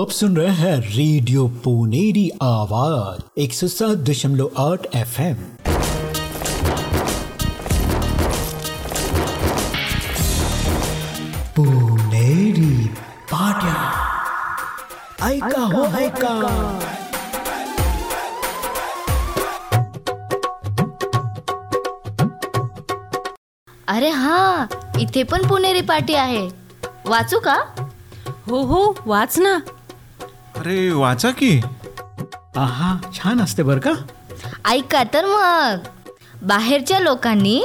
आप सुन रहे हैं रेडियो पुनेरी आवाज एक सौ सात दशमलव आठ एफ एम पुनेरी पाट्या। ऐका हो ऐका इथे पण पुणेरी पाटी आहे. वाचू का? हो हो वाच ना. अरे वाचा की. आहा छान असते बर का? ऐका तर मग. बाहेरच्या लोकांनी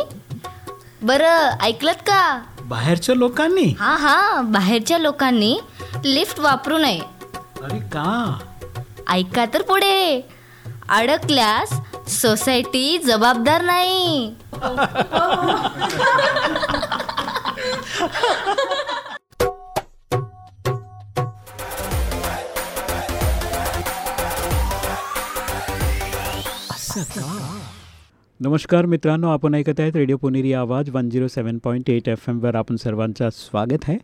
बरं ऐकलत का? बाहेरच्या लोकांनी? हा हा बाहेरच्या लोकांनी लिफ्ट वापरू नये. अरे का? ऐका तर पुढे. अडकल्यास सोसायटी जबाबदार नाही. नमस्कार मित्रांनो आपण ऐकत आहेत radio Puneri Awaaz one zero seven point eight F एमवर आपण सर्वांचं स्वागत आहे.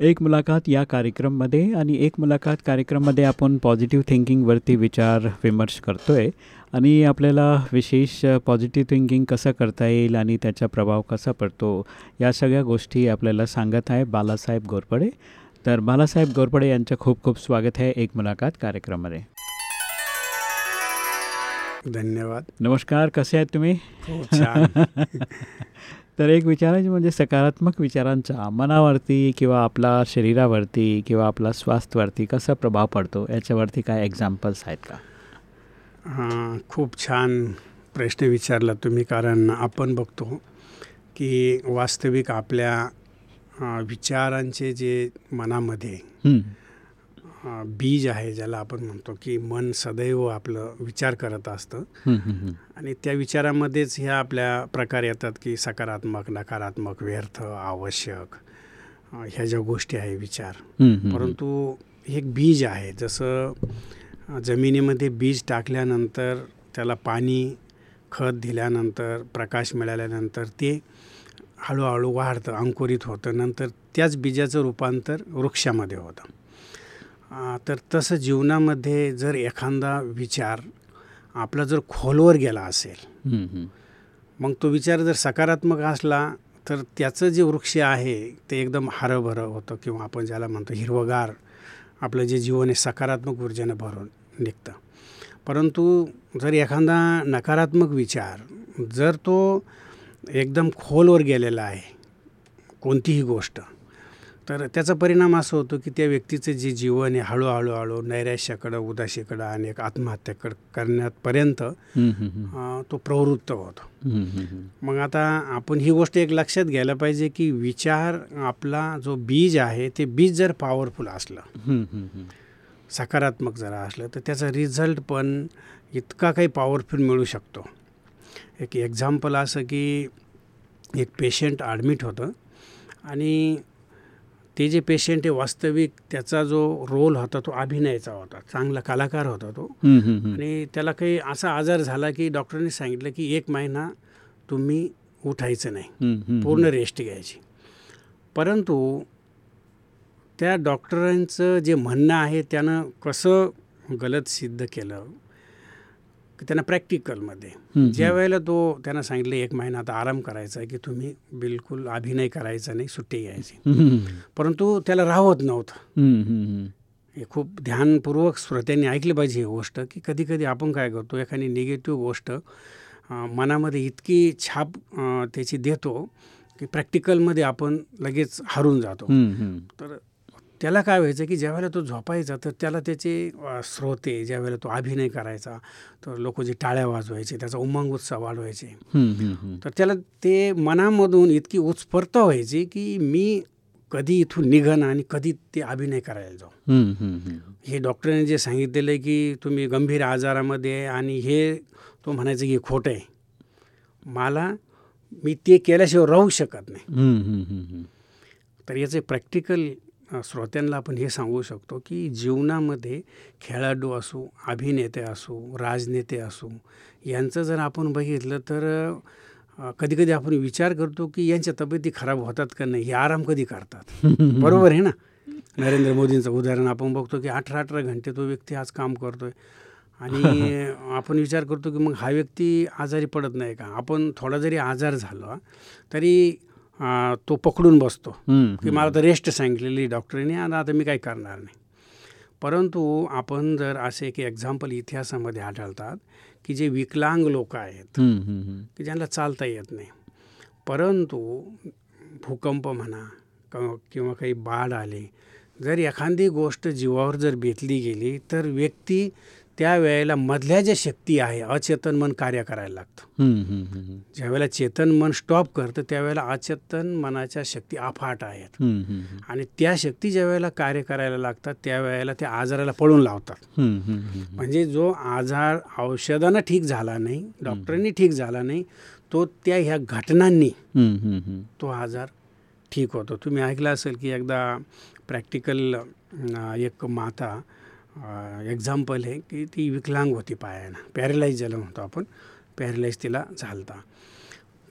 एक मुलाखत या कार्यक्रममध्ये आणि एक मुलाखत कार्यक्रममध्ये आपण पॉझिटिव्ह थिंकिंगवरती विचार विमर्श करतो आहे आणि आपल्याला विशेष पॉझिटिव्ह थिंकिंग कसं करता येईल आणि त्याचा प्रभाव कसा पडतो या सगळ्या गोष्टी आपल्याला सांगत आहे बालासाहेब गोरपडे तर बालासाहेब गोरपडे यांचं खूप खूप स्वागत आहे एक मुलाखत कार्यक्रममध्ये. धन्यवाद. नमस्कार कसे आहेत तुम्ही? छान. तर एक विचारायचं म्हणजे सकारात्मक विचारांचा मनावरती किंवा आपला शरीरावरती किंवा आपला स्वास्थ्यवरती कसा प्रभाव पडतो याच्यावरती काय एक्झाम्पल्स आहेत का? हां खूप छान प्रश्न विचारला तुम्ही कारण आपण बघतो की वास्तविक आपल्या विचारांचे जे मनामध्ये बीज आहे ज्याला आपण म्हणतो की मन सदैव आपलं विचार करत असतं. आणि त्या विचारामध्येच ह्या आपल्या प्रकार येतात की सकारात्मक नकारात्मक व्यर्थ आवश्यक ह्या ज्या गोष्टी आहे विचार. परंतु हे एक बीज आहे जसं जमिनीमध्ये बीज टाकल्यानंतर त्याला पाणी खत दिल्यानंतर प्रकाश मिळाल्यानंतर ते हळूहळू वाढतं अंकुरित होतं नंतर त्याच बीजाचं रूपांतर वृक्षामध्ये होतं तर तसं जीवनामध्ये जर एखादा विचार आपला जर खोलवर गेला असेल. मग तो विचार जर सकारात्मक असला तर त्याचं जे वृक्ष आहे ते एकदम हरंभरं होतं किंवा आपण ज्याला म्हणतो हिरवगार आपलं जे जीवन आहे सकारात्मक ऊर्जेनं भरून निघतं. परंतु जर एखादा नकारात्मक विचार जर तो एकदम खोलवर गेलेला आहे कोणतीही गोष्ट तर त्याचा परिणाम असा होतो की त्या व्यक्तीचं जे जीवन आहे हळूहळू हळू नैराश्याकडं उदाशीकडं आणि एक आत्महत्याकडं करण्यापर्यंत तो प्रवृत्त होतो. मग आता आपण ही गोष्ट एक लक्षात घ्यायला पाहिजे की विचार आपला जो बीज आहे ते बीज जर पॉवरफुल असलं. सकारात्मक जरा असलं तर त्याचा रिझल्ट पण इतका काही पॉवरफुल मिळू शकतो एक एक्झाम्पल असं की एक पेशंट ॲडमिट होतं आणि ते जे पेशंट आहे वास्तविक त्याचा जो रोल होता तो अभिनयाचा होता. चांगला कलाकार होता तो. आणि त्याला काही असा आजार झाला की डॉक्टरने सांगितलं की एक महिना तुम्ही उठायचं नाही. पूर्ण रेस्ट घ्यायची. परंतु त्या डॉक्टरांचं जे म्हणणं आहे त्यानं कसं गलत सिद्ध केलं? त्यांना प्रॅक्टिकलमध्ये. ज्या वेळेला तो त्यांना सांगितलं एक महिना आता आराम करायचा आहे की तुम्ही बिलकुल अभिनय करायचा नाही सुट्टी घ्यायची. परंतु त्याला राहत नव्हतं. हं, खूप ध्यानपूर्वक श्रोत्यांनी ऐकली पाहिजे ही गोष्ट की कधी कधी आपण काय करतो एखादी निगेटिव्ह गोष्ट मनामध्ये इतकी छाप त्याची देतो की प्रॅक्टिकलमध्ये आपण लगेच हरून जातो. तर त्याला काय व्हायचं की ज्यावेळेला तो झोपायचा तर त्याला त्याचे अं, श्रोते ज्यावेळेला तो अभिनय करायचा तर लोक जे टाळ्या वाजवायचे त्याचा उमंग उत्साह वाढवायचे. तर त्याला ते मनामधून इतकी उत्स्फूर्त व्हायची की मी कधी इथून निघन आणि कधी ते अभिनय करायला जाऊ. हं, डॉक्टरने जे सांगितलेलं आहे की तुम्ही गंभीर आजारामध्ये आणि हे तो म्हणायचं की खोटं आहे. मला मी ते केल्याशिवाय राहू शकत नाही. तर याचे प्रॅक्टिकल श्रोत्यांना आपण हे सांगू शकतो की जीवनामध्ये खेळाडू असू अभिनेते असू राजनेते असू यांचं जर आपण बघितलं तर कधी कधी आपण विचार करतो की यांच्या तब्येती खराब होतात का नाही हे आराम कधी करतात? बरोबर आहे ना? नरेंद्र मोदींचं उदाहरण आपण बघतो की अठरा अठरा घंटे तो व्यक्ती आज काम करतोय. आणि आपण विचार करतो की मग हा व्यक्ती आजारी पडत नाही का? आपण थोडा जरी आजार झाला तरी तो पकडून बसतो. की मला तर रेस्ट सांगितलेली डॉक्टरने आणि आता मी काही करणार नाही. परंतु आपण जर असे एक एक्झाम्पल इतिहासामध्ये आढळतात की जे विकलांग लोक आहेत. की ज्यांना चालता येत नाही. परंतु भूकंप म्हणा क- किंवा काही बाढ आले जर एखादी गोष्ट जीवावर जर बेतली गेली तर व्यक्ती त्यावेळेला मधल्या ज्या शक्ती आहे अचेतन मन कार्य करायला लागतं. ज्यावेळेला चेतन मन स्टॉप करतं त्यावेळेला अचेतन मनाच्या शक्ती अफाट आहेत आणि त्या शक्ती ज्या वेळेला कार्य करायला लागतात त्यावेळेला त्या आजाराला पळून लावतात. म्हणजे जो आजार औषधानं ठीक झाला नाही डॉक्टरांनी ठीक झाला नाही तो त्या ह्या घटनांनी. तो आजार ठीक होतो तुम्ही ऐकलं असेल की एकदा प्रॅक्टिकल एक माता एक्झाम्पल आहे की ती विकलांग होती पायानं. पॅरेलाइज ज्याला म्हणतो आपण. पॅरेलाइज तिला झालता.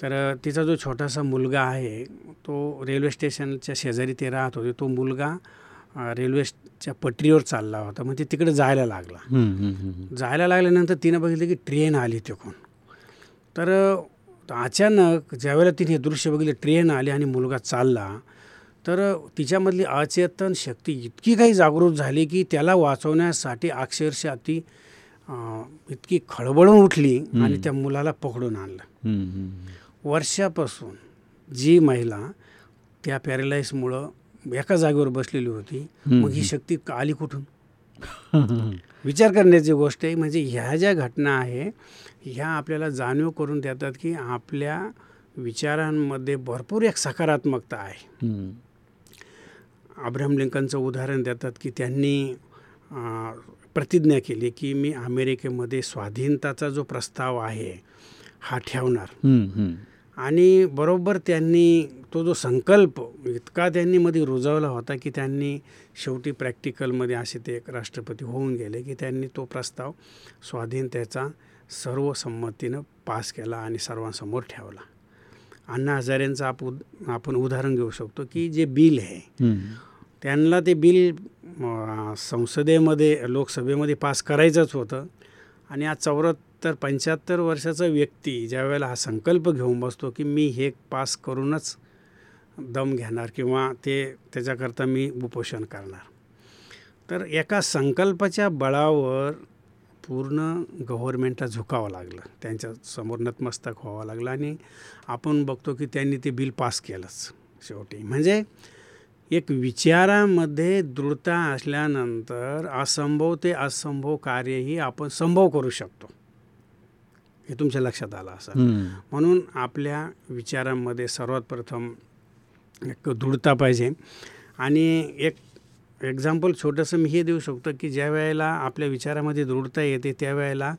तर तिचा जो छोटासा मुलगा आहे तो रेल्वे स्टेशनच्या शेजारी ते राहत होते. तो मुलगा रेल्वेच्या पटरीवर चालला होता. मग ते तिकडे जायला लागला. जायला लागल्यानंतर तिनं बघितलं की ट्रेन आली तिकडून. तर अचानक ज्यावेळेला तिने हे दृश्य बघितलं ट्रेन आली आणि मुलगा चालला तर तिच्यामधली अचेतन शक्ती इतकी काही जागृत झाली की त्याला वाचवण्यासाठी अक्षरशः ती इतकी खळबळून उठली आणि त्या मुलाला पकडून आणलं. वर्षापासून जी महिला त्या पॅरेलाईसमुळं एका जागेवर बसलेली होती मग ही शक्ती आली कुठून? विचार करण्याची गोष्ट आहे म्हणजे ह्या ज्या घटना आहे ह्या आपल्याला जाणीव करून देतात की आपल्या विचारांमध्ये भरपूर एक सकारात्मकता आहे. अब्राहम लिंकनचं उदाहरण देतात की त्यांनी प्रतिज्ञा केली की मी अमेरिकेमध्ये स्वाधीनताचा जो प्रस्ताव आहे हा ठेवणार. आणि बरोबर त्यांनी तो जो संकल्प इतका त्यांनी मध्ये रुजवला होता की त्यांनी शेवटी प्रॅक्टिकलमध्ये असे ते एक राष्ट्रपती होऊन गेले की त्यांनी तो प्रस्ताव स्वाधीनतेचा सर्वसंमतीनं पास केला आणि सर्वांसमोर ठेवला अण्णा हजारेंचं आपण आपण उदाहरण घेऊ शकतो की जे बिल आहे. त्यांना ते बिल संसदेमध्ये लोकसभेमध्ये पास करायचंच होतं आणि आज चौऱ्याहत्तर पंच्याहत्तर वर्षाचा व्यक्ती ज्यावेळेला हा संकल्प घेऊन बसतो की मी हे पास करूनच दम घेणार किंवा ते त्याच्याकरता मी उपोषण करणार तर एका संकल्पाच्या बळावर पूर्ण गव्हर्मेंटला झुकावं लागलं. त्यांच्यासमोर नतमस्तक व्हावं लागलं आणि आपण बघतो की त्यांनी ते बिल पास केलंच शेवटी. म्हणजे एक विचारामध्ये दृढता असल्यानंतर असंभव ते असंभव कार्यही आपण संभव करू शकतो. हे तुमच्या लक्षात आलं असं. म्हणून आपल्या विचारांमध्ये सर्वात प्रथम एक दृढता पाहिजे आणि एक एक्झाम्पल छोटंसं मी हे देऊ शकतो की ज्या वेळेला आपल्या विचारामध्ये दृढता येते त्यावेळेला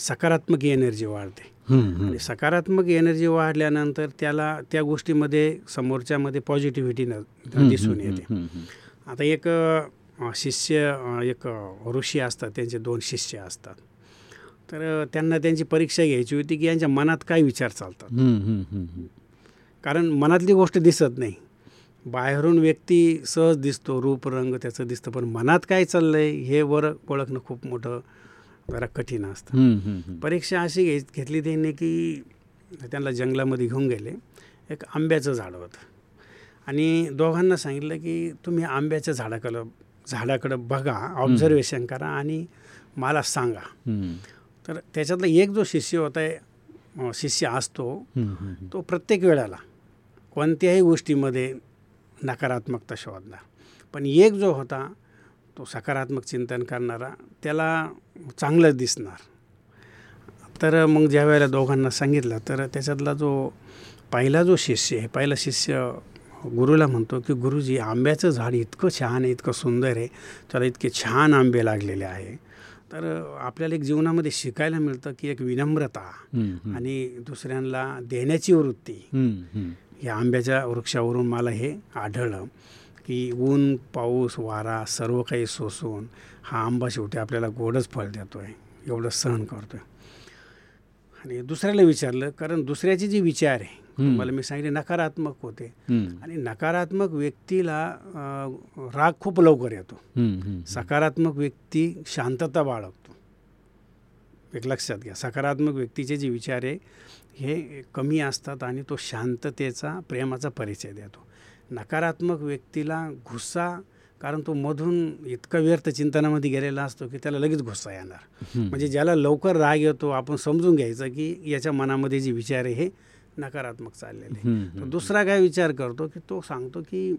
सकारात्मक एनर्जी वाढते. आणि सकारात्मक एनर्जी वाढल्यानंतर त्याला त्या गोष्टीमध्ये समोरच्यामध्ये पॉझिटिव्हिटी न दिसून येते. आता एक शिष्य एक ऋषी असतात त्यांचे दोन शिष्य असतात तर त्यांना त्यांची परीक्षा घ्यायची होती की यांच्या मनात काय विचार चालतात. कारण मनातली गोष्ट दिसत नाही बाहेरून व्यक्ती सहज दिसतो रूप रंग त्याचं दिसतं पण मनात काय चाललं आहे हे वर ओळखणं खूप मोठं जरा कठीण असतं. परीक्षा अशी घे घेतली त्यांनी की त्यांना जंगलामध्ये घेऊन गेले. एक आंब्याचं झाड होतं. आणि दोघांना सांगितलं की तुम्ही आंब्याच्या झाडाकडं झाडाकडं बघा ऑब्झर्वेशन करा आणि मला सांगा. तर त्याच्यातला एक जो शिष्य होता शिष्य असतो. तो प्रत्येक वेळेला कोणत्याही गोष्टीमध्ये नकारात्मकता शोधणार पण एक जो होता तो सकारात्मक चिंतन करणारा त्याला चांगलं दिसणार तर मग ज्या वेळेला दोघांना सांगितलं तर त्याच्यातला जो पहिला जो शिष्य आहे पहिला शिष्य गुरुला म्हणतो की गुरुजी आंब्याचं झाड इतकं छान आहे इतकं सुंदर आहे त्याला इतके छान आंबे लागलेले आहे तर आपल्याला एक जीवनामध्ये शिकायला मिळतं की एक विनम्रता. आणि दुसऱ्यांना देण्याची वृत्ती. या आंब्याच्या वृक्षावरून मला हे आढळलं की ऊन पाऊस वारा सर्व काही सोसून हा आंबा शेवटी आपल्याला गोडच फळ देतो आहे एवढं सहन करतो आहे आणि दुसऱ्याला विचारलं कारण दुसऱ्याचे जे विचार आहे मला मी सांगितले नकारात्मक होते. आणि नकारात्मक व्यक्तीला राग खूप लवकर येतो. सकारात्मक व्यक्ती शांतता बाळगतो. एक लक्षात घ्या सकारात्मक व्यक्तीचे जे विचार आहे हे कमी असतात आणि तो शांततेचा प्रेमाचा परिचय देतो. नकारात्मक व्यक्तीला गुस्सा कारण तो मधून इतका व्यर्थ चिंतनामध्ये गेलेला असतो की त्याला लगेच गुस्सा येणार. म्हणजे ज्याला लवकर राग येतो आपण समजून घ्यायचं की याच्या मनामध्ये जे विचार आहे हे नकारात्मक चाललेले तर दुसरा काय विचार करतो की तो सांगतो की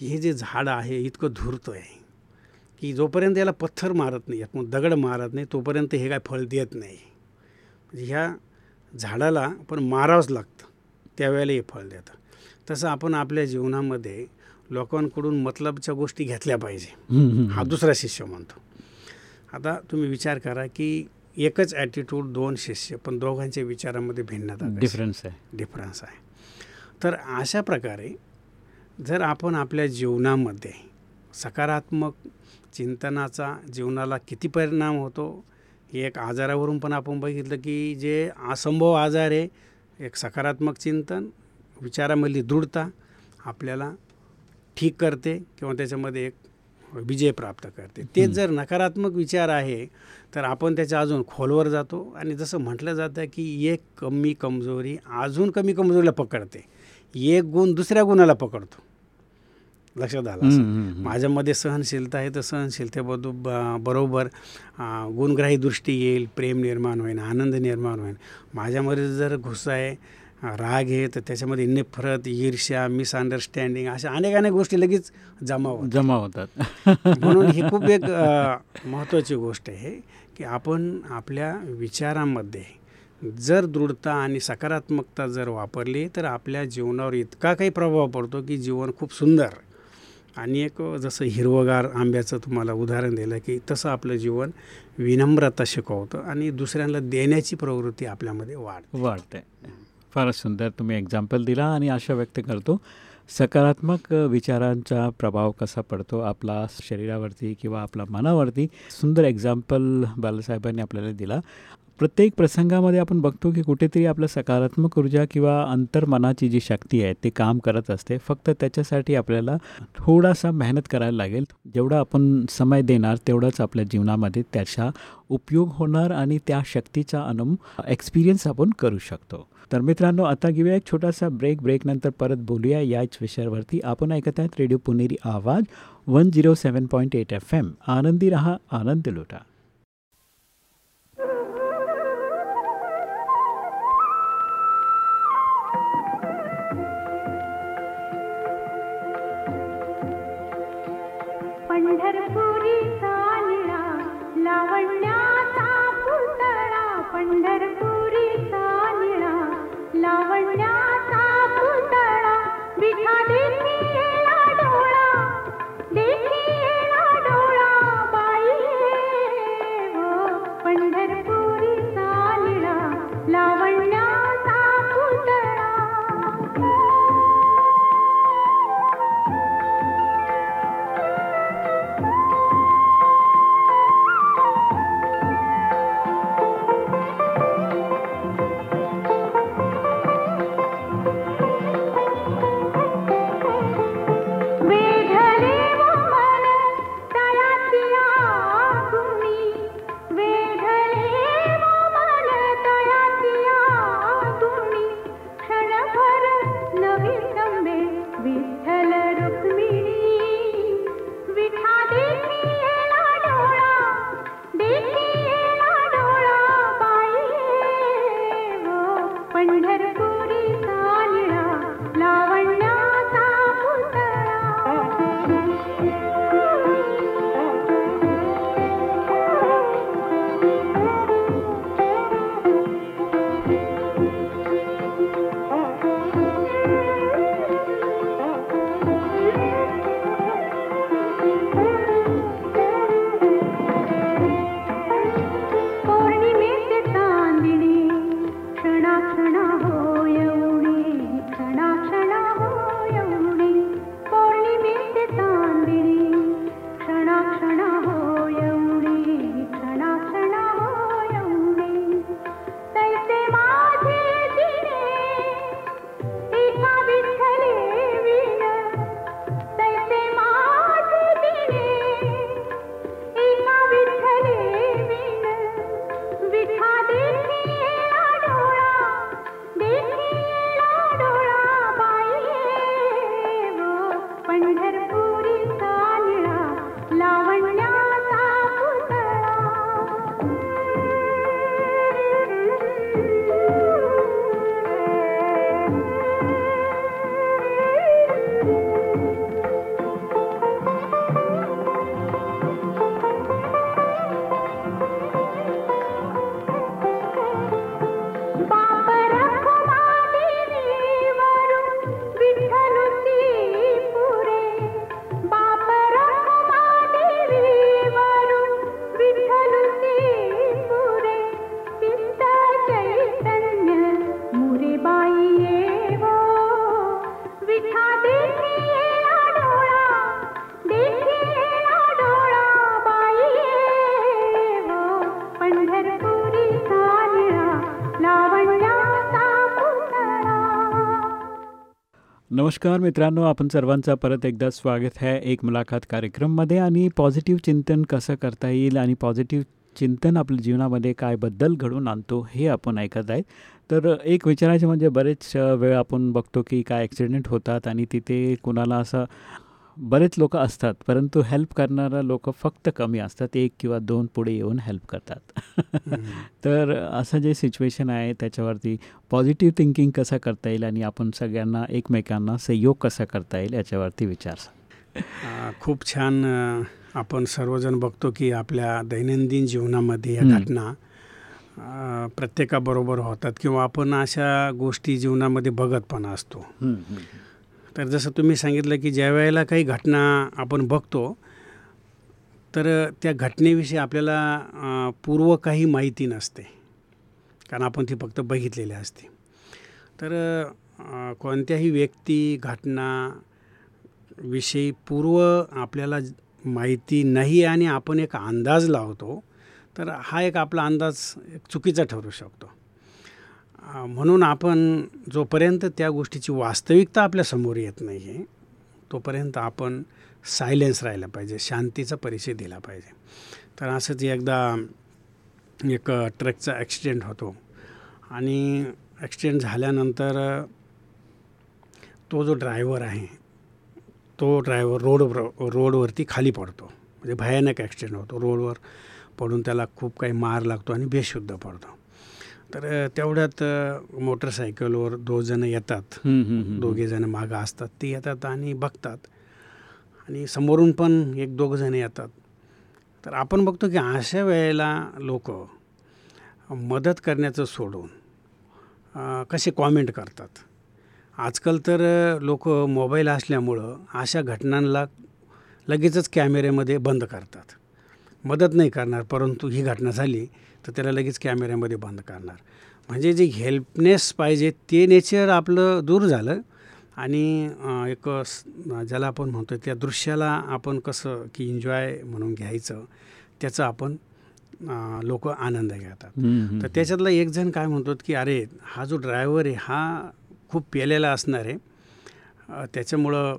हे जे झाड आहे इतकं धूर्त आहे की जोपर्यंत याला पत्थर मारत नाही मग दगड मारत नाही तोपर्यंत हे काय फळ देत नाही. म्हणजे ह्या झाडाला पण मारावंच लागतं. त्यावेळेला हे फळ देतं तसं आपण आपल्या जीवनामध्ये लोकांकडून मतलबच्या गोष्टी घेतल्या पाहिजे. हा दुसरा शिष्य म्हणतो. आता तुम्ही विचार करा की एकच ॲटिट्यूड दोन शिष्य पण दोघांच्या विचारामध्ये भिन्नता? डिफरन्स आहे. डिफरन्स आहे. तर अशा प्रकारे जर आपण आपल्या जीवनामध्ये सकारात्मक चिंतनाचा जीवनाला किती परिणाम होतो? एक आजारावरून पण आपण बघितलं की जे असंभव आजार आहे एक सकारात्मक चिंतन विचारामधली दृढता आपल्याला ठीक करते किंवा त्याच्यामध्ये एक विजय प्राप्त करते. तेच जर नकारात्मक विचार आहे तर आपण त्याच्या अजून खोलवर जातो आणि जसं म्हटलं जातं की एक कमी कमजोरी अजून कमी कमजोरीला पकडते. एक गुण दुसऱ्या गुणाला पकडतो. लक्षात आलं. माझ्यामध्ये सहनशीलता आहे तर सहनशीलतेबद्दल ब- बरोबर गुणग्राही दृष्टी येईल प्रेम निर्माण होईल आनंद निर्माण होईल माझ्यामध्ये जर गुस्सा आहे राग आहे तर त्याच्यामध्ये नफरत ईर्ष्या मिसअंडरस्टँडिंग अशा अनेक अनेक गोष्टी लगेच जमा होतात. जमा होतात. म्हणून ही खूप एक महत्त्वाची गोष्ट आहे की आपण आपल्या विचारामध्ये जर दृढता आणि सकारात्मकता जर वापरली तर आपल्या जीवनावर इतका काही प्रभाव पडतो की जीवन खूप सुंदर. आणि एक जसं हिरवगार आंब्याचं तुम्हाला उदाहरण दिलं की तसं आपलं जीवन विनम्रता शिकवतं आणि दुसऱ्यांना देण्याची प्रवृत्ती आपल्यामध्ये वाढ वाढते. फारच सुंदर तुम्ही एक्झाम्पल दिला आणि आशा व्यक्त करतो. सकारात्मक विचारांचा प्रभाव कसा पडतो आपला शरीरावरती किंवा आपल्या मनावरती? सुंदर एक्झाम्पल बालासाहेबांनी आपल्याला दिला. प्रत्येक प्रसंगामध्ये आपण बघतो की कुठेतरी आपलं सकारात्मक ऊर्जा किंवा अंतर्मनाची जी शक्ती आहे ते काम करत असते. फक्त त्याच्यासाठी आपल्याला थोडासा मेहनत करायला लागेल. जेवढा आपण समय देणार तेवढाच आपल्या जीवनामध्ये त्याचा उपयोग होणार आणि त्या शक्तीचा अनु एक्सपिरियन्स आपण करू शकतो. तर मित्रांनो आता घेऊया एक छोटासा ब्रेक ब्रेकनंतर परत बोलूया. याच विषयावरती आपण ऐकत आहेत radio Puneri Awaaz one zero seven point eight F M. आनंदी रहा आनंद लुटा. पंढरपुरी निळा लावण्याचा पुतळा विठा பண்பருக்கும் नमस्कार मित्रांनो आपण सर्वांचं परत एकदा स्वागत आहे एक मुलाखत कार्यक्रममध्ये. आणि पॉझिटिव्ह चिंतन कसं करता येईल आणि पॉझिटिव्ह चिंतन आपल्या जीवनामध्ये काय बदल घडवून आणतो हे आपण ऐकत आहे तर एक विचारायचं म्हणजे बरेच वेळ आपण बघतो की काय ॲक्सिडेंट होतात आणि तिथे कुणाला असं बरेच लोक असतात परंतु हेल्प करणारा लोक फक्त कमी असतात. एक किंवा दोन पुढे येऊन हेल्प करतात. तर असं जे सिच्युएशन आहे त्याच्यावरती पॉझिटिव्ह थिंकिंग कसं करता येईल आणि आपण सगळ्यांना एकमेकांना सहयोग कसा करता येईल याच्यावरती विचार खूप छान आपण सर्वजण बघतो की आपल्या दैनंदिन जीवनामध्ये या. घटना प्रत्येकाबरोबर होतात किंवा आपण अशा गोष्टी जीवनामध्ये बघत पण असतो. तर जसं तुम्ही सांगितलं की ज्या वेळेला काही घटना आपण बघतो तर त्या घटनेविषयी आपल्याला पूर्व काही माहिती नसते. कारण आपण ती फक्त बघितलेली असते. तर कोणत्याही व्यक्ती घटना विषयी पूर्व आपल्याला माहिती नाही आणि आपण एक अंदाज लावतो तर हा एक आपला अंदाज एक चुकीचा ठरू शकतो. म्हणून आपण जोपर्यंत त्या गोष्टीची वास्तविकता आपल्यासमोर येत नाही आहे तोपर्यंत आपण सायलेन्स राहिला पाहिजे शांतीचा परिचय दिला पाहिजे. तर असंच एकदा एक ट्रकचा ॲक्सिडेंट होतो आणि ॲक्सिडेंट झाल्यानंतर तो जो ड्रायव्हर आहे तो ड्रायव्हर रोडवर रोडवरती खाली पडतो. म्हणजे भयानक ॲक्सिडेंट होतो. रोडवर पडून त्याला खूप काही मार लागतो आणि बेशुद्ध पडतो. तर तेवढ्यात मोटरसायकलवर दोन जणं येतात. दोघे जण मागं असतात. ते येतात आणि बघतात. आणि समोरून पण एक दोघं जण येतात. तर आपण बघतो की अशा वेळेला लोक मदत करण्याचं सोडून कसे कॉमेंट करतात? आजकाल तर लोक मोबाईल असल्यामुळं अशा घटनांना लगेचच कॅमेऱ्यामध्ये बंद करतात. मदत नाही करणार परंतु ही घटना झाली. तर त्याला लगेच कॅमेऱ्यामध्ये बंद करणार. म्हणजे जे हेल्पनेस पाहिजे ते नेचर आपलं दूर झालं आणि एक ज्याला आपण म्हणतो त्या दृश्याला आपण कसं की एन्जॉय म्हणून घ्यायचं त्याचा आपण लोक आनंद घेतात. तर त्याच्यातला एक जण काय म्हणतो की अरे हा जो ड्रायव्हर आहे हा खूप पेलेला असणार आहे. त्याच्यामुळं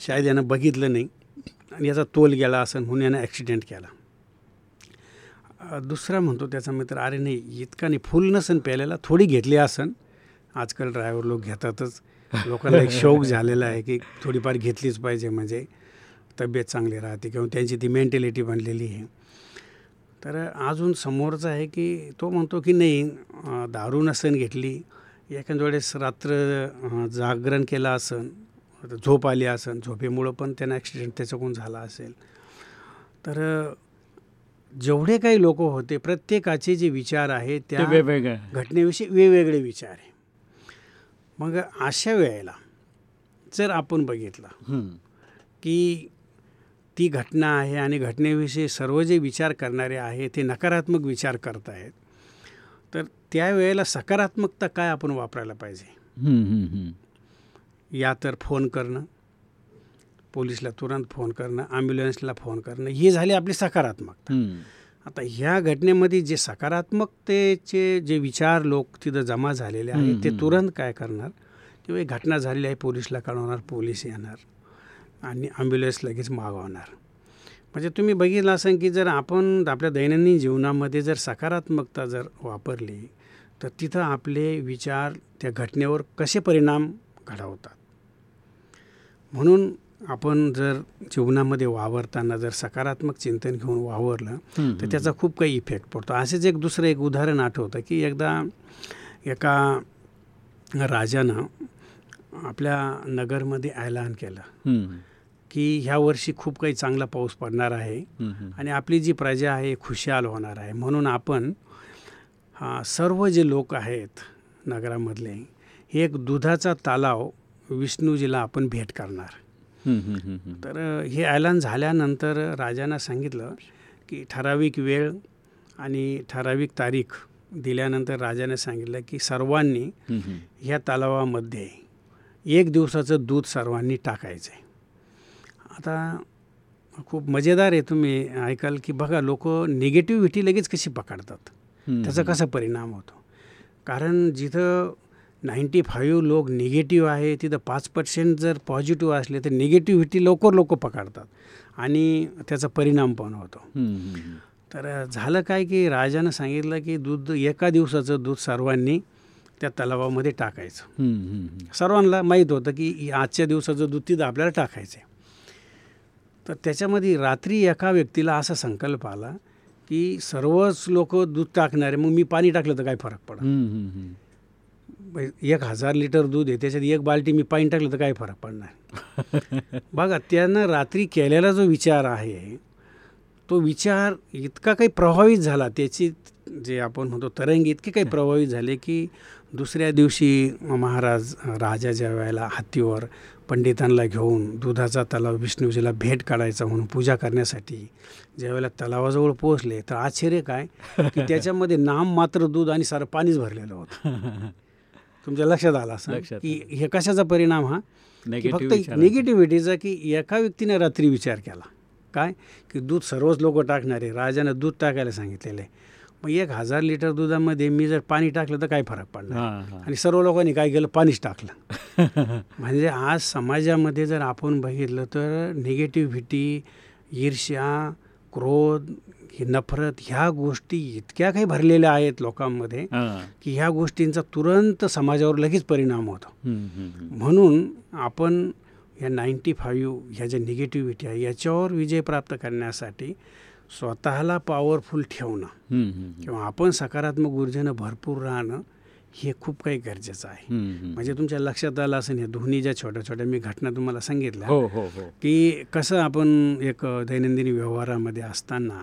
शायद यानं बघितलं नाही आणि याचा तोल गेला असेल म्हणून यानं ॲक्सिडेंट केला. दुसरा म्हणतो त्याचा मित्र अरे नाही इतका नाही फुल नसन प्यायलेला थोडी घेतली असन. आजकाल ड्रायव्हर लोक घेतातच. लोकांना एक शौक झालेला आहे की थोडीफार घेतलीच पाहिजे म्हणजे तब्येत चांगली राहते किंवा त्यांची ती मेंटॅलिटी बनलेली आहे. तर अजून समोरचा आहे की तो म्हणतो की नाही दारू नसन घेतली एखाद्या वेळेस रात्र जागरण केलं असन झोप आली असन झोपेमुळं पण त्यांना ॲक्सिडेंट त्याच्याकडून झाला असेल. तर जेवढे काही लोक होते प्रत्येकाचे जे विचार आहे ते त्या वेगवेगळं घटनेविषयी वेगवेगळे विचार आहे मग अशा वेळेला जर आपण बघितलं. की ती घटना आहे आणि घटनेविषयी सर्व जे विचार करणारे आहे ते नकारात्मक विचार करत आहेत तर त्यावेळेला सकारात्मकता काय आपण वापरायला पाहिजे. या तर फोन करणं पोलिसला तुरंत फोन करणं ॲम्ब्युलन्सला फोन करणं ही झाली आपली सकारात्मकता. आता ह्या घटनेमध्ये जे सकारात्मकतेचे जे विचार लोक तिथं जमा झालेले आहेत ते. तुरंत काय करणार किंवा एक घटना झालेली आहे पोलिसला कळवणार पोलीस येणार आणि ॲम्ब्युलन्स लगेच मागवणार म्हणजे तुम्ही बघितलं असेल की जर आपण आपल्या दैनंदिन जीवनामध्ये जर सकारात्मकता जर वापरली तर तिथं आपले विचार त्या घटनेवर कसे परिणाम घडवतात म्हणून आपण जर जीवनामध्ये वावरताना जर सकारात्मक चिंतन घेऊन वावरलं तर त्याचा खूप काही इफेक्ट पडतो असेच एक दुसरं एक उदाहरण आठवतं की एकदा एका राजानं आपल्या नगरमध्ये ऐलान केलं. की ह्या वर्षी खूप काही चांगला पाऊस पडणार आहे. आणि आपली जी प्रजा आहे खुशाल होणार आहे म्हणून आपण हा, सर्व जे लोक आहेत नगरामधले हे एक दुधाचा तलाव विष्णूजीला आपण भेट करणार तर हे ऐलान झाल्यानंतर राजानं सांगितलं की ठराविक वेळ आणि ठराविक तारीख दिल्यानंतर राजाने सांगितलं की सर्वांनी. ह्या तलावामध्ये एक दिवसाचं दूध सर्वांनी टाकायचं आहे आता खूप मजेदार आहे तुम्ही ऐकाल की बघा लोक निगेटिव्हिटी लगेच कशी पकडतात? त्याचा कसा परिणाम होतो? कारण जिथं नाईंटी फाईव्ह लोक निगेटिव्ह आहे तिथं पाच पर्सेंट जर पॉझिटिव्ह असले तर निगेटिव्हिटी लवकर लोक पकडतात आणि त्याचा परिणाम पण होतो. तर झालं काय की राजानं सांगितलं की दूध एका दिवसाचं दूध सर्वांनी त्या तलावामध्ये टाकायचं. सर्वांना माहीत होतं की आजच्या दिवसाचं दूध तिथं आपल्याला टाकायचं आहे तर त्याच्यामध्ये रात्री एका व्यक्तीला असा संकल्प आला की सर्वच लोक दूध टाकणारे मग मी पाणी टाकलं तर काय फरक पडत. एक हजार लिटर दूध आहे त्याच्यात एक बाल्टी मी पाणी टाकलं तर काय फरक पडणार बघा त्यानं रात्री केलेला जो विचार आहे तो विचार इतका काही प्रभावित झाला. त्याची जे आपण म्हणतो तरंग इतके काही प्रभावित झाले की दुसऱ्या दिवशी महाराज राजा ज्या वेळेला हत्तीवर पंडितांना घेऊन दुधाचा तलाव विष्णूजीला भेट काढायचा म्हणून पूजा करण्यासाठी ज्यावेळेला तलावाजवळ पोहोचले तर आश्चर्य काय की त्याच्यामध्ये नाम मात्र दूध आणि सारं पाणीच भरलेलं होतं. तुमच्या लक्षात आलं असं? की हे कशाचा परिणाम हा? फक्त. निगेटिव्हिटीचा की एका व्यक्तीने रात्री विचार केला. काय? की दूध सर्वच लोक टाकणारे राजानं दूध टाकायला सांगितलेलं आहे. मग एक हजार लिटर दुधामध्ये मी जर पाणी टाकलं तर काय फरक पडणार. आणि सर्व लोकांनी काय केलं? पाणीच टाकलं. म्हणजे आज समाजामध्ये जर आपण बघितलं तर निगेटिव्हिटी ईर्ष्या क्रोध ही नफरत ह्या गोष्टी इतक्या काही भरलेल्या आहेत लोकांमध्ये. की ह्या गोष्टींचा तुरंत समाजावर लगेच परिणाम होतो. म्हणून आपण या नाईंटी फाईव्ह ह्या ज्या निगेटिव्हिटी आहे याच्यावर विजय प्राप्त करण्यासाठी स्वतःला पॉवरफुल ठेवणं. किंवा आपण सकारात्मक ऊर्जेनं भरपूर राहणं हे खूप काही गरजेचं आहे. म्हणजे तुमच्या लक्षात आलं असं या दोन्ही ज्या छोट्या छोट्या मी घटना तुम्हाला सांगितल्या हो हो हो की कसं आपण एक दैनंदिन व्यवहारामध्ये असताना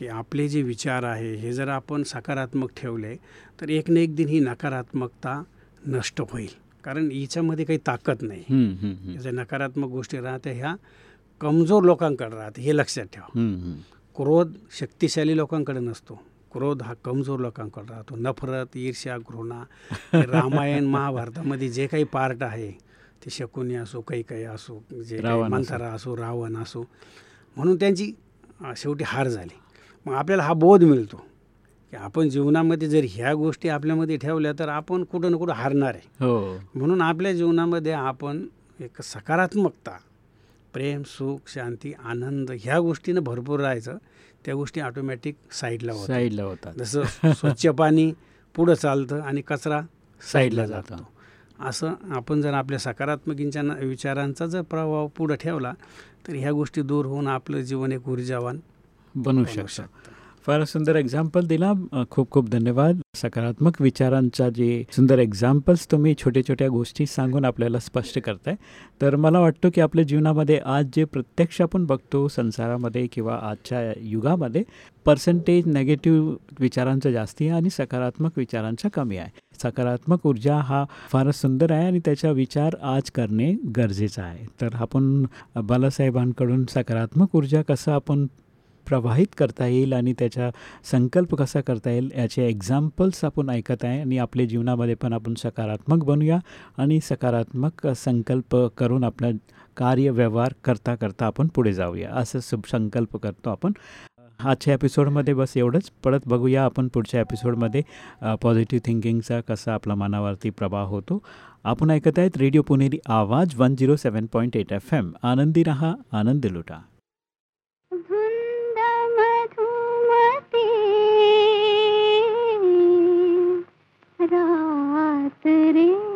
की आपले जे विचार आहे हे जर आपण सकारात्मक ठेवले तर एक ना एक दिन ही नकारात्मकता नष्ट होईल कारण हिच्यामध्ये काही ताकद नाही. ज्या नकारात्मक गोष्टी राहत्या ह्या कमजोर लोकांकडे राहते हे लक्षात ठेवा. क्रोध शक्तिशाली लोकांकडे नसतो क्रोध हा कमजोर लोकांकडे राहतो नफरत ईर्ष्या घृणा रामायण महाभारतामध्ये जे काही पार्ट आहे ते शकुनी असो काही काही असो जे. मंथरा असो रावण असो म्हणून त्यांची शेवटी हार झाली मग आपल्याला हा बोध मिळतो की आपण जीवनामध्ये जर ह्या गोष्टी आपल्यामध्ये ठेवल्या तर आपण कुठं ना कुठं हारणार आहे. हो. म्हणून आपल्या जीवनामध्ये आपण एक सकारात्मकता प्रेम सुख शांती आनंद ह्या गोष्टीनं भरपूर राहायचं. त्या गोष्टी ऑटोमॅटिक साईडला होतात. साईडला होतात. जसं स्वच्छ पाणी पुढं चालतं आणि कचरा साईडला जातं. असं आपण जर आपल्या सकारात्मक विचारांचा जर प्रभाव पुढं ठेवला तर ह्या गोष्टी दूर होऊन आपलं जीवन एक ऊर्जावान बनू शकतो. फार सुंदर एक्झाम्पल दिला. खूप खूप धन्यवाद. सकारात्मक विचारांचा जे सुंदर एक्झाम्पल्स तुम्ही छोट्या छोट्या गोष्टी सांगून आपल्याला स्पष्ट करताय. तर मला वाटतं की आपल्या जीवनामध्ये आज जे प्रत्यक्ष आपण बघतो संसारामध्ये किंवा आजच्या युगामध्ये पर्सेंटेज नेगेटिव्ह विचारांचं जास्ती आहे आणि सकारात्मक विचारांचा कमी आहे. सकारात्मक ऊर्जा हा फारच सुंदर आहे आणि त्याचा विचार आज करणे गरजेचं आहे. तर आपण बालासाहेबांकडून सकारात्मक ऊर्जा कसं आपण प्रवाहित करता येईल आणि त्याचा संकल्प कसा करता येईल याचे एक्झाम्पल्स आपण ऐकत आहे आणि आपल्या जीवनामध्ये पण आपण सकारात्मक बनूया आणि सकारात्मक संकल्प करून आपला कार्य व्यवहार करता करता आपण पुढे जाऊया. असं शुभ संकल्प करतो आपण. आजच्या एपिसोडमध्ये बस एवढंच. परत बघूया आपण पुढच्या एपिसोडमध्ये पॉझिटिव्ह थिंकिंगचा कसा आपला मनावरती प्रभाव होतो. आपण ऐकत आहेत radio Puneri Awaaz one zero seven point eight F M आनंदी रहा आनंद लुटा. रात रे